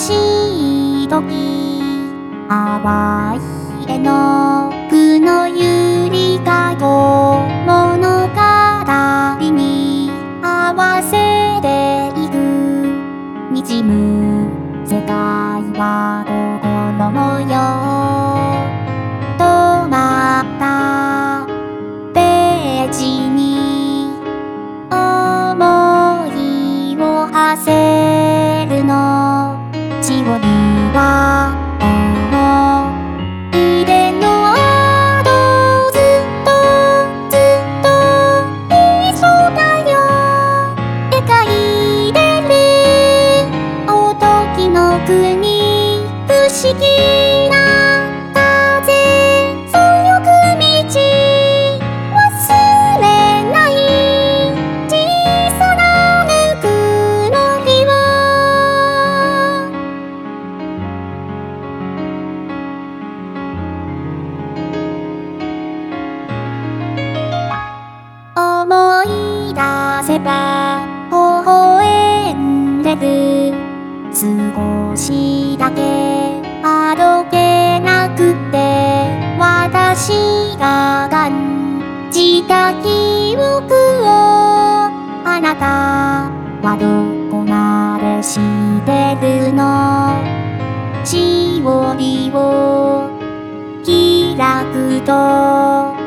しい時淡い絵の具のゆりかご物語に合わせていく。滲む世界は不思議な風そよく道忘れない小さなぬくもりを思い出せば微笑んでる少しだけが感じた記憶をあなたはどこまで知ってるの？しおりを開くと